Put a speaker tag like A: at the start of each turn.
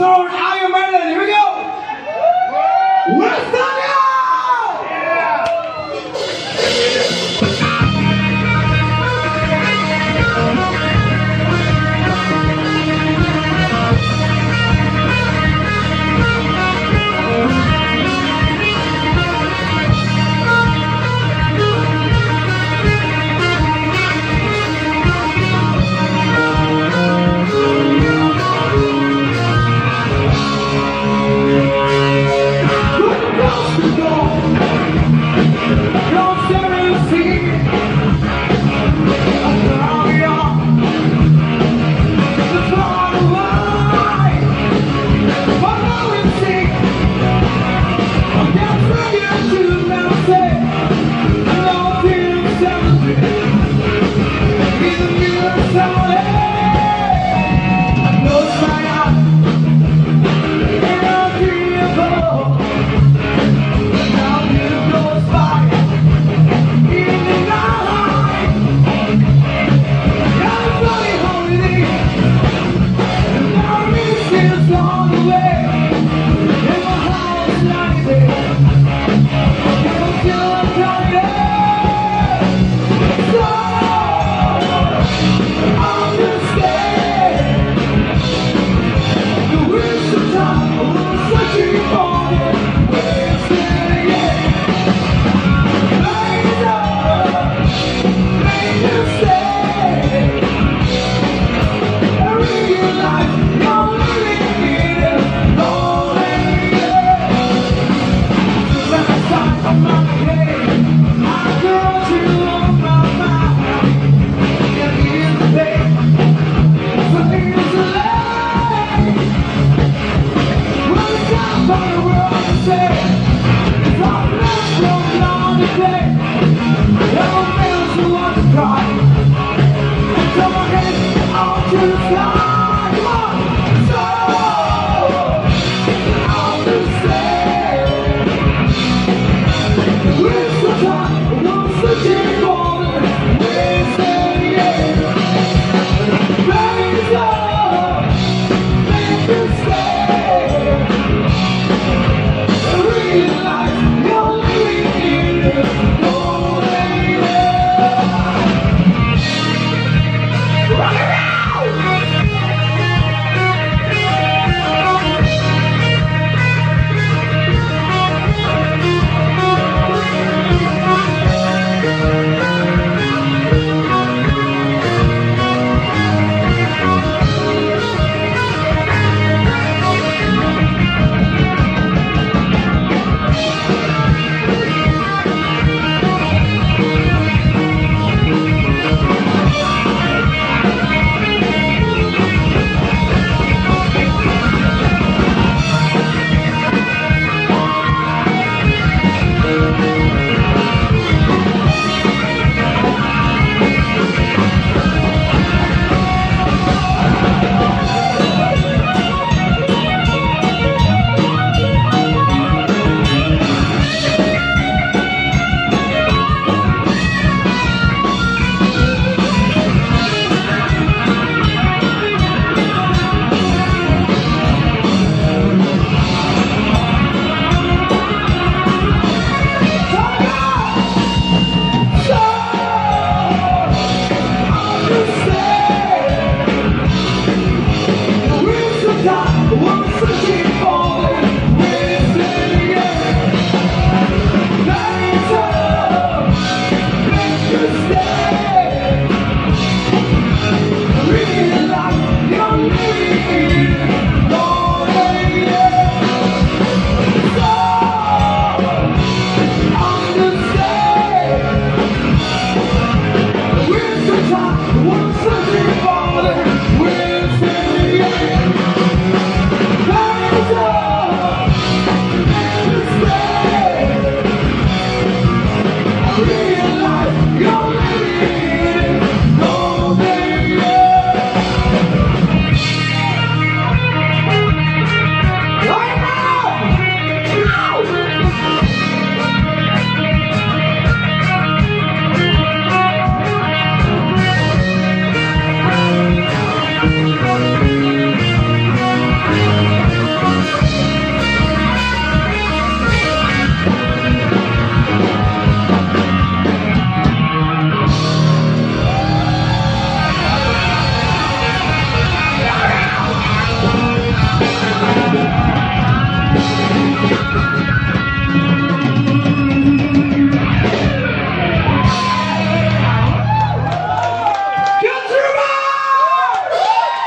A: song Iron
B: One Aleluia.